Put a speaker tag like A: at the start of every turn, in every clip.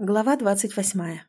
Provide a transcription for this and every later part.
A: Глава двадцать восьмая.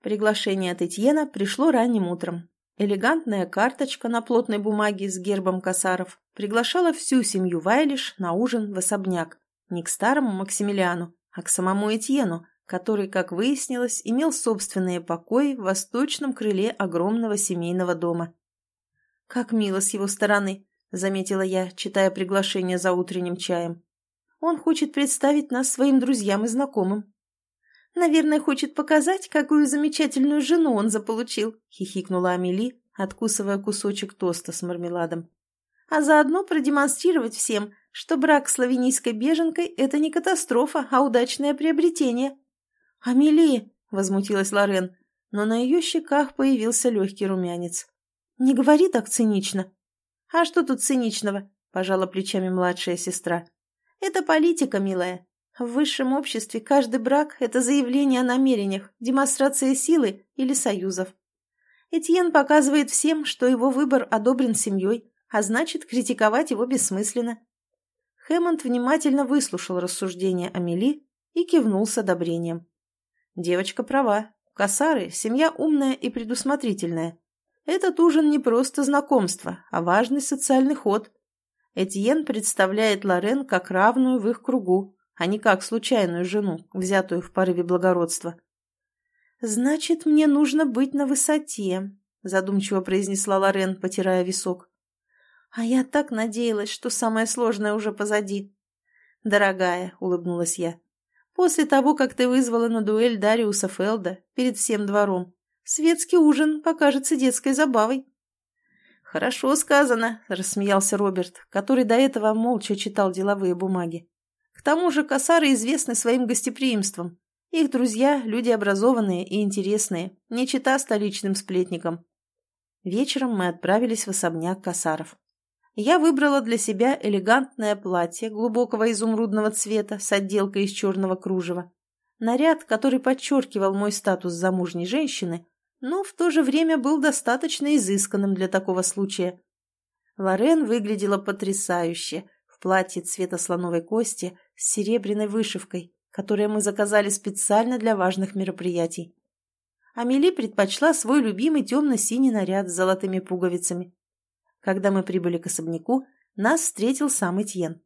A: Приглашение от Этьена пришло ранним утром. Элегантная карточка на плотной бумаге с гербом косаров приглашала всю семью Вайлиш на ужин в особняк. Не к старому Максимилиану, а к самому Этьену, который, как выяснилось, имел собственные покои в восточном крыле огромного семейного дома. «Как мило с его стороны», — заметила я, читая приглашение за утренним чаем. «Он хочет представить нас своим друзьям и знакомым». Наверное, хочет показать, какую замечательную жену он заполучил», — хихикнула Амели, откусывая кусочек тоста с мармеладом. «А заодно продемонстрировать всем, что брак с славянийской беженкой — это не катастрофа, а удачное приобретение». «Амели!» — возмутилась Лорен, но на ее щеках появился легкий румянец. «Не говори так цинично». «А что тут циничного?» — пожала плечами младшая сестра. «Это политика, милая. В высшем обществе каждый брак – это заявление о намерениях, демонстрация силы или союзов. Этьен показывает всем, что его выбор одобрен семьей, а значит, критиковать его бессмысленно. Хэммонд внимательно выслушал рассуждения Амели и кивнул с одобрением. Девочка права. Касары – семья умная и предусмотрительная. Этот ужин не просто знакомство, а важный социальный ход. Этьен представляет Лорен как равную в их кругу, а не как случайную жену, взятую в порыве благородства. «Значит, мне нужно быть на высоте», — задумчиво произнесла Лорен, потирая висок. «А я так надеялась, что самое сложное уже позади». «Дорогая», — улыбнулась я, — «после того, как ты вызвала на дуэль Дариуса Фелда перед всем двором, светский ужин покажется детской забавой». «Хорошо сказано», — рассмеялся Роберт, который до этого молча читал деловые бумаги. К тому же косары известны своим гостеприимством. Их друзья – люди образованные и интересные, не чита столичным сплетникам. Вечером мы отправились в особняк косаров. Я выбрала для себя элегантное платье глубокого изумрудного цвета с отделкой из черного кружева. Наряд, который подчеркивал мой статус замужней женщины, но в то же время был достаточно изысканным для такого случая. Лорен выглядела потрясающе – платье цвета слоновой кости с серебряной вышивкой, которое мы заказали специально для важных мероприятий. Амели предпочла свой любимый темно-синий наряд с золотыми пуговицами. Когда мы прибыли к особняку, нас встретил сам Этьен.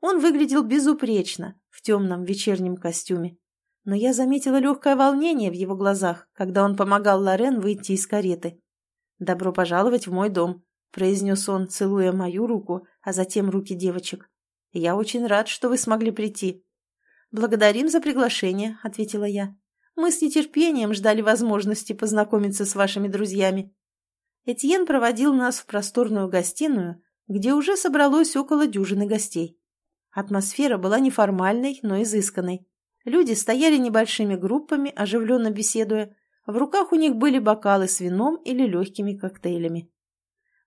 A: Он выглядел безупречно в темном вечернем костюме, но я заметила легкое волнение в его глазах, когда он помогал Лорен выйти из кареты. «Добро пожаловать в мой дом», — произнес он, целуя мою руку, а затем руки девочек. «Я очень рад, что вы смогли прийти». «Благодарим за приглашение», — ответила я. «Мы с нетерпением ждали возможности познакомиться с вашими друзьями». Этьен проводил нас в просторную гостиную, где уже собралось около дюжины гостей. Атмосфера была неформальной, но изысканной. Люди стояли небольшими группами, оживленно беседуя. В руках у них были бокалы с вином или легкими коктейлями.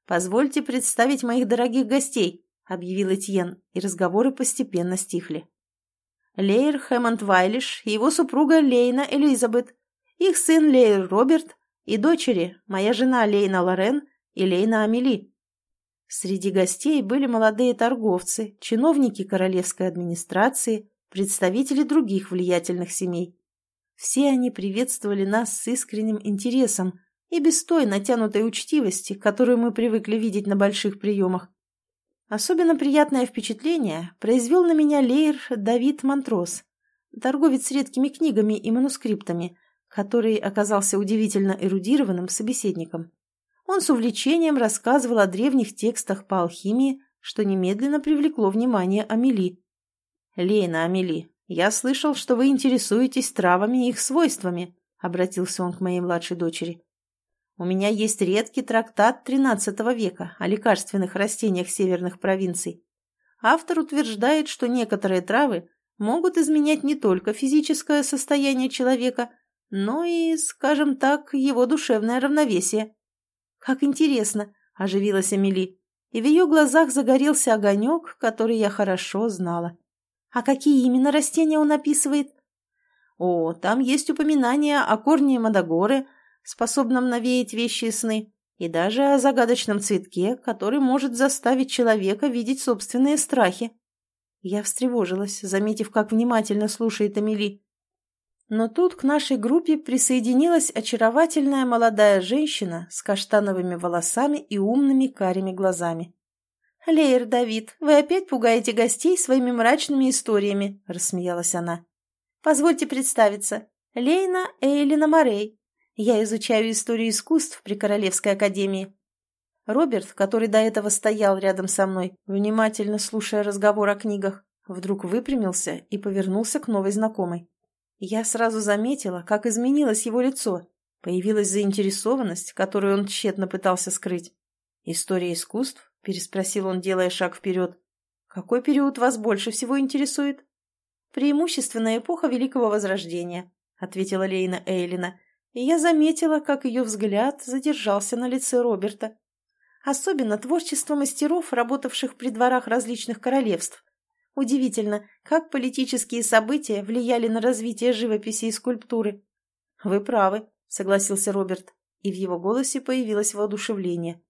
A: «Позвольте представить моих дорогих гостей», — объявил Этьен, и разговоры постепенно стихли. Лейер Хэммонд Вайлиш и его супруга Лейна Элизабет, их сын Лейер Роберт и дочери, моя жена Лейна Лорен и Лейна Амели. Среди гостей были молодые торговцы, чиновники королевской администрации, представители других влиятельных семей. Все они приветствовали нас с искренним интересом и без той натянутой учтивости, которую мы привыкли видеть на больших приемах. Особенно приятное впечатление произвел на меня лейер Давид Монтрос, торговец редкими книгами и манускриптами, который оказался удивительно эрудированным собеседником. Он с увлечением рассказывал о древних текстах по алхимии, что немедленно привлекло внимание Амели. «Лейна Амели, я слышал, что вы интересуетесь травами и их свойствами», — обратился он к моей младшей дочери. У меня есть редкий трактат XIII века о лекарственных растениях северных провинций. Автор утверждает, что некоторые травы могут изменять не только физическое состояние человека, но и, скажем так, его душевное равновесие. «Как интересно!» – оживилась Эмили, и в ее глазах загорелся огонек, который я хорошо знала. «А какие именно растения он описывает?» «О, там есть упоминания о корне Мадагоры, способном навеять вещи и сны, и даже о загадочном цветке, который может заставить человека видеть собственные страхи. Я встревожилась, заметив, как внимательно слушает Эмили. Но тут к нашей группе присоединилась очаровательная молодая женщина с каштановыми волосами и умными карими глазами. «Лейер Давид, вы опять пугаете гостей своими мрачными историями», — рассмеялась она. «Позвольте представиться. Лейна Эйлина Морей. Я изучаю историю искусств при Королевской академии». Роберт, который до этого стоял рядом со мной, внимательно слушая разговор о книгах, вдруг выпрямился и повернулся к новой знакомой. Я сразу заметила, как изменилось его лицо. Появилась заинтересованность, которую он тщетно пытался скрыть. «История искусств?» – переспросил он, делая шаг вперед. «Какой период вас больше всего интересует?» «Преимущественно эпоха Великого Возрождения», – ответила Лейна Эйлина, и я заметила, как ее взгляд задержался на лице Роберта. Особенно творчество мастеров, работавших при дворах различных королевств. Удивительно, как политические события влияли на развитие живописи и скульптуры. «Вы правы», — согласился Роберт, и в его голосе появилось воодушевление.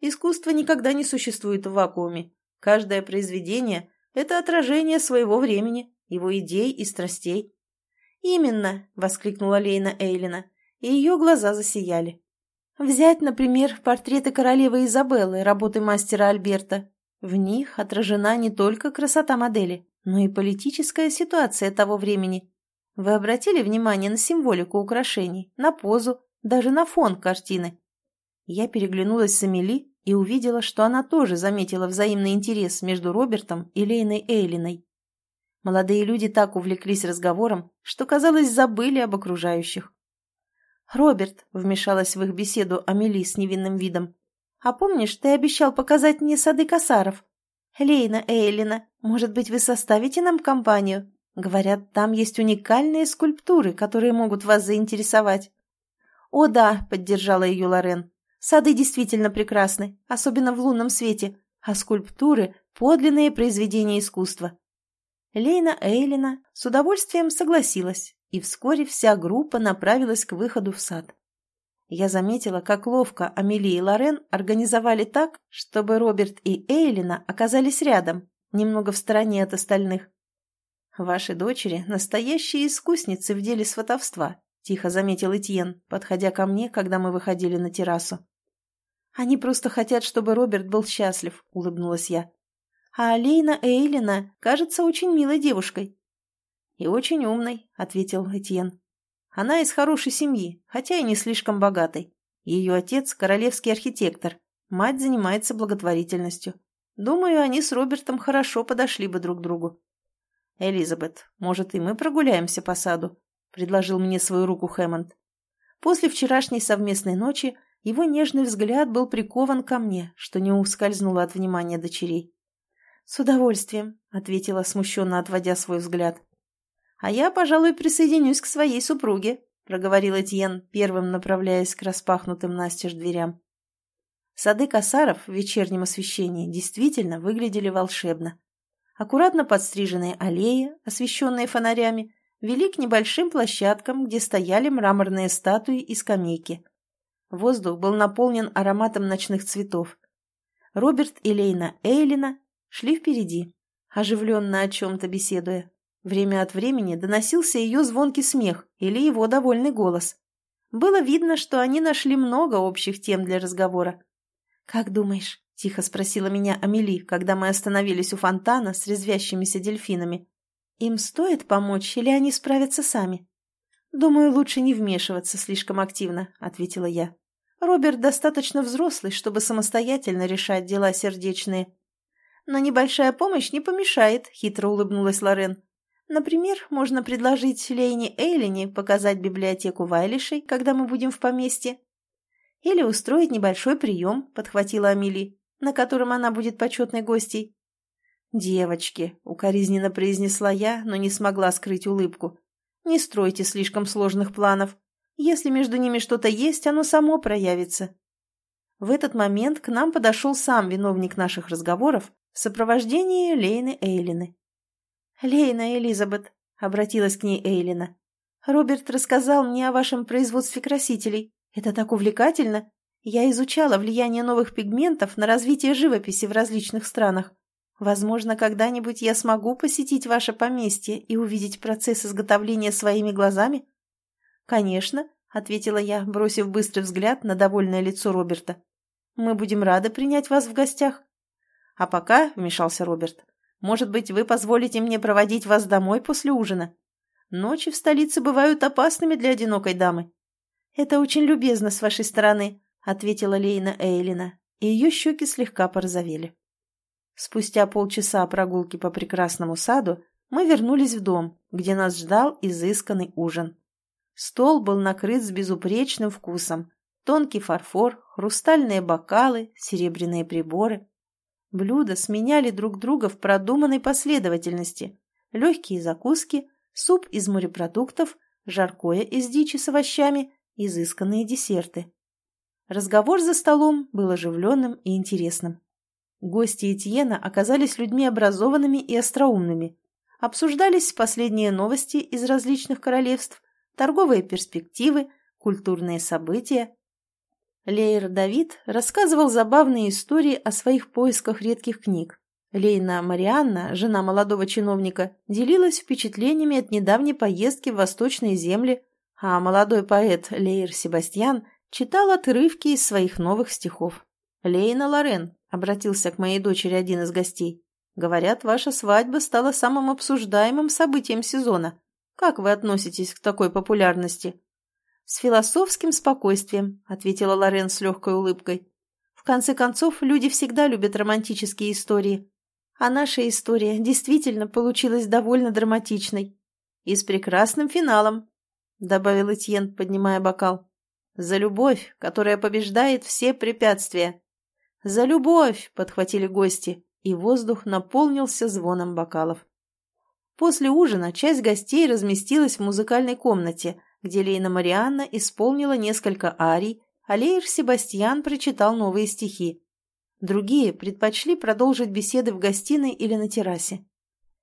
A: «Искусство никогда не существует в вакууме. Каждое произведение — это отражение своего времени, его идей и страстей». «Именно!» — воскликнула Лейна Эйлина, и ее глаза засияли. «Взять, например, портреты королевы Изабеллы, работы мастера Альберта. В них отражена не только красота модели, но и политическая ситуация того времени. Вы обратили внимание на символику украшений, на позу, даже на фон картины? Я переглянулась с Эмили и увидела, что она тоже заметила взаимный интерес между Робертом и Лейной Эйлиной. Молодые люди так увлеклись разговором, что, казалось, забыли об окружающих. «Роберт», — вмешалась в их беседу Амели с невинным видом, а помнишь, ты обещал показать мне сады косаров? Лейна Эйлина, может быть, вы составите нам компанию? Говорят, там есть уникальные скульптуры, которые могут вас заинтересовать. О да, поддержала ее Лорен. Сады действительно прекрасны, особенно в лунном свете, а скульптуры – подлинные произведения искусства. Лейна Эйлина с удовольствием согласилась, и вскоре вся группа направилась к выходу в сад. Я заметила, как ловко Амели и Лорен организовали так, чтобы Роберт и Эйлина оказались рядом, немного в стороне от остальных. «Ваши дочери – настоящие искусницы в деле сватовства», – тихо заметил Этьен, подходя ко мне, когда мы выходили на террасу. «Они просто хотят, чтобы Роберт был счастлив», – улыбнулась я. «А Алейна Эйлина кажется очень милой девушкой». «И очень умной», – ответил Этьен. Она из хорошей семьи, хотя и не слишком богатой. Ее отец – королевский архитектор, мать занимается благотворительностью. Думаю, они с Робертом хорошо подошли бы друг к другу. «Элизабет, может, и мы прогуляемся по саду?» – предложил мне свою руку Хэммонд. После вчерашней совместной ночи его нежный взгляд был прикован ко мне, что не ускользнуло от внимания дочерей. «С удовольствием», — ответила, смущенно отводя свой взгляд. «А я, пожалуй, присоединюсь к своей супруге», — проговорил Этьен, первым направляясь к распахнутым настежь дверям. Сады косаров в вечернем освещении действительно выглядели волшебно. Аккуратно подстриженные аллеи, освещенные фонарями, вели к небольшим площадкам, где стояли мраморные статуи и скамейки. Воздух был наполнен ароматом ночных цветов. Роберт и Лейна Эйлина шли впереди, оживленно о чем-то беседуя. Время от времени доносился ее звонкий смех или его довольный голос. Было видно, что они нашли много общих тем для разговора. «Как думаешь?» – тихо спросила меня Амели, когда мы остановились у фонтана с резвящимися дельфинами. «Им стоит помочь или они справятся сами?» «Думаю, лучше не вмешиваться слишком активно», – ответила я. «Роберт достаточно взрослый, чтобы самостоятельно решать дела сердечные». «Но небольшая помощь не помешает», – хитро улыбнулась Лорен. Например, можно предложить Лейне Эйлине показать библиотеку Вайлишей, когда мы будем в поместье. Или устроить небольшой прием, подхватила Амели, на котором она будет почетной гостьей. «Девочки», — укоризненно произнесла я, но не смогла скрыть улыбку, — «не стройте слишком сложных планов. Если между ними что-то есть, оно само проявится». В этот момент к нам подошел сам виновник наших разговоров в сопровождении Лейны Эйлины. «Лейна Элизабет», — обратилась к ней Эйлина, — «Роберт рассказал мне о вашем производстве красителей. Это так увлекательно. Я изучала влияние новых пигментов на развитие живописи в различных странах. Возможно, когда-нибудь я смогу посетить ваше поместье и увидеть процесс изготовления своими глазами? Конечно, ответила я, бросив быстрый взгляд на довольное лицо Роберта. Мы будем рады принять вас в гостях. А пока, вмешался Роберт, может быть, вы позволите мне проводить вас домой после ужина? Ночи в столице бывают опасными для одинокой дамы. Это очень любезно с вашей стороны, ответила Лейна Эйлина, и ее щеки слегка порозовели. Спустя полчаса прогулки по прекрасному саду мы вернулись в дом, где нас ждал изысканный ужин. Стол был накрыт с безупречным вкусом. Тонкий фарфор, хрустальные бокалы, серебряные приборы. Блюда сменяли друг друга в продуманной последовательности. Легкие закуски, суп из морепродуктов, жаркое из дичи с овощами, изысканные десерты. Разговор за столом был оживленным и интересным. Гости Этьена оказались людьми образованными и остроумными. Обсуждались последние новости из различных королевств, торговые перспективы, культурные события. Лейер Давид рассказывал забавные истории о своих поисках редких книг. Лейна Марианна, жена молодого чиновника, делилась впечатлениями от недавней поездки в восточные земли, а молодой поэт Лейер Себастьян читал отрывки из своих новых стихов. Лейна Лорен, — обратился к моей дочери один из гостей. «Говорят, ваша свадьба стала самым обсуждаемым событием сезона. Как вы относитесь к такой популярности?» «С философским спокойствием», — ответила Лорен с легкой улыбкой. «В конце концов, люди всегда любят романтические истории. А наша история действительно получилась довольно драматичной. И с прекрасным финалом», — добавил Этьен, поднимая бокал. «За любовь, которая побеждает все препятствия». «За любовь!» — подхватили гости, и воздух наполнился звоном бокалов. После ужина часть гостей разместилась в музыкальной комнате, где Лейна Марианна исполнила несколько арий, а Лейр Себастьян прочитал новые стихи. Другие предпочли продолжить беседы в гостиной или на террасе.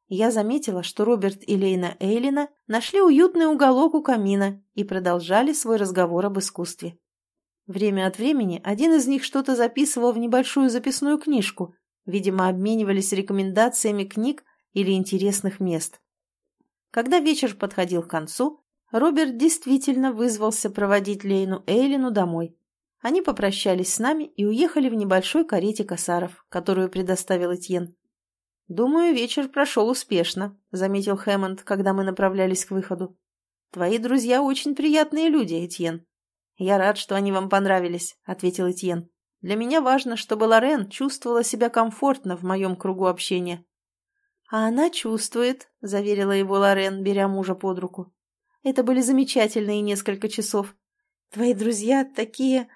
A: Я заметила, что Роберт и Лейна Эйлина нашли уютный уголок у камина и продолжали свой разговор об искусстве. Время от времени один из них что-то записывал в небольшую записную книжку, видимо, обменивались рекомендациями книг или интересных мест. Когда вечер подходил к концу, Роберт действительно вызвался проводить Лейну Эйлину домой. Они попрощались с нами и уехали в небольшой карете косаров, которую предоставил Этьен. «Думаю, вечер прошел успешно», — заметил Хэммонд, когда мы направлялись к выходу. «Твои друзья очень приятные люди, Этьен. «Я рад, что они вам понравились», — ответил Этьен. «Для меня важно, чтобы Лорен чувствовала себя комфортно в моем кругу общения». «А она чувствует», — заверила его Лорен, беря мужа под руку. «Это были замечательные несколько часов. Твои друзья такие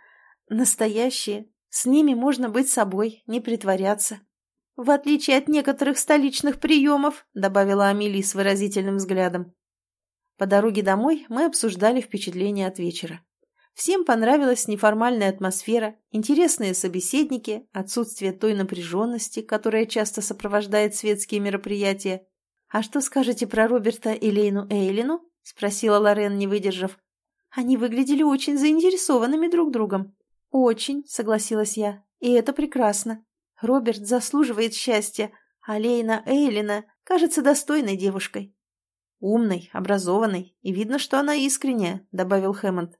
A: настоящие. С ними можно быть собой, не притворяться». «В отличие от некоторых столичных приемов», — добавила Амели с выразительным взглядом. По дороге домой мы обсуждали впечатления от вечера. Всем понравилась неформальная атмосфера, интересные собеседники, отсутствие той напряженности, которая часто сопровождает светские мероприятия. «А что скажете про Роберта и Лейну Эйлину?» – спросила Лорен, не выдержав. «Они выглядели очень заинтересованными друг другом». «Очень», – согласилась я, – «и это прекрасно. Роберт заслуживает счастья, а Лейна Эйлина кажется достойной девушкой». «Умной, образованной, и видно, что она искренняя», – добавил Хэммонд.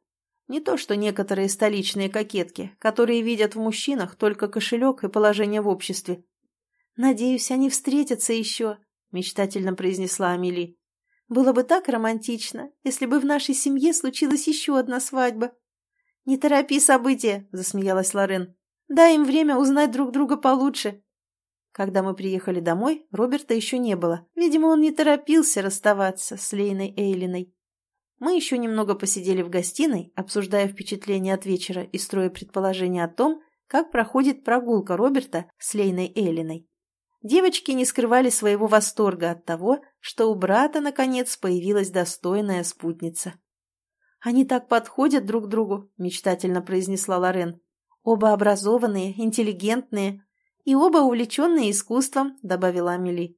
A: Не то что некоторые столичные кокетки, которые видят в мужчинах только кошелек и положение в обществе. «Надеюсь, они встретятся еще», — мечтательно произнесла Амели. «Было бы так романтично, если бы в нашей семье случилась еще одна свадьба». «Не торопи события», — засмеялась Лорен. «Дай им время узнать друг друга получше». Когда мы приехали домой, Роберта еще не было. Видимо, он не торопился расставаться с Лейной Эйлиной. Мы еще немного посидели в гостиной, обсуждая впечатления от вечера и строя предположения о том, как проходит прогулка Роберта с Лейной Эллиной. Девочки не скрывали своего восторга от того, что у брата, наконец, появилась достойная спутница. «Они так подходят друг другу», — мечтательно произнесла Лорен. «Оба образованные, интеллигентные и оба увлеченные искусством», — добавила Амели.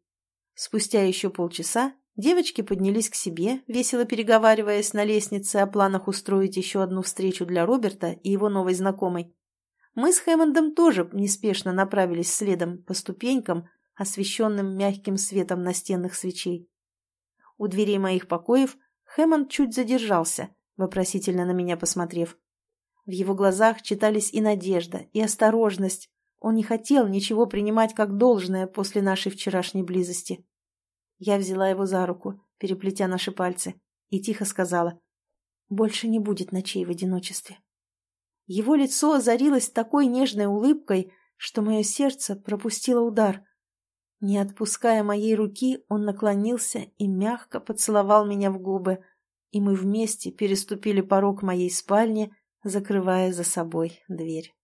A: Спустя еще полчаса Девочки поднялись к себе, весело переговариваясь на лестнице о планах устроить еще одну встречу для Роберта и его новой знакомой. Мы с Хэммондом тоже неспешно направились следом по ступенькам, освещенным мягким светом настенных свечей. У дверей моих покоев Хэммонд чуть задержался, вопросительно на меня посмотрев. В его глазах читались и надежда, и осторожность. Он не хотел ничего принимать как должное после нашей вчерашней близости. Я взяла его за руку, переплетя наши пальцы, и тихо сказала, «Больше не будет ночей в одиночестве». Его лицо озарилось такой нежной улыбкой, что мое сердце пропустило удар. Не отпуская моей руки, он наклонился и мягко поцеловал меня в губы, и мы вместе переступили порог моей спальни, закрывая за собой дверь.